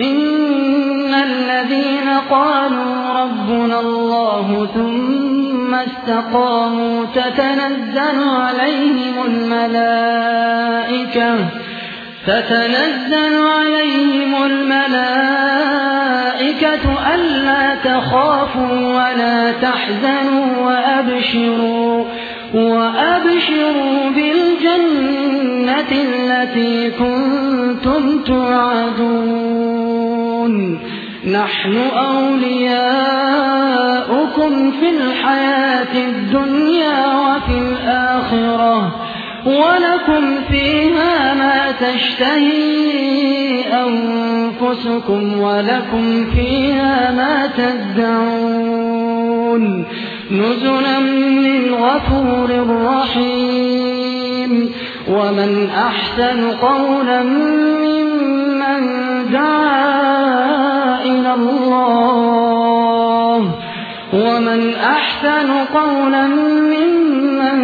إن الذين قالوا ربنا الله ثم استقاموا تتنزل عليهم الملائكة تتنزل عليهم الملائكة ألا تخافوا ولا تحزنوا وأبشروا وأبشروا بالجنة التي كنتم توعدون نحن أولياؤكم في الحياة الدنيا وفي الآخرة ولكم فيها ما تشتهي أنفسكم ولكم فيها ما تدعون. نزلا من غفور رحيم. ومن أحسن قولا ممن الله. ومن أحسن قولا ممن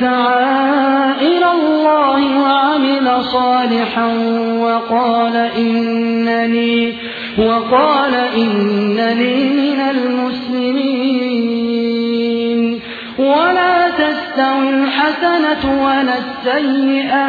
دعا إلى الله وعمل صالحا وقال إنني وقال إنني من المسلمين. ولا تستوي الحسنة ولا السيئة.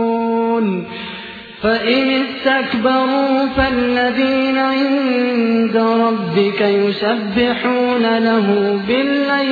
فإن استكبروا فالذين عند ربك يسبحون له بالليل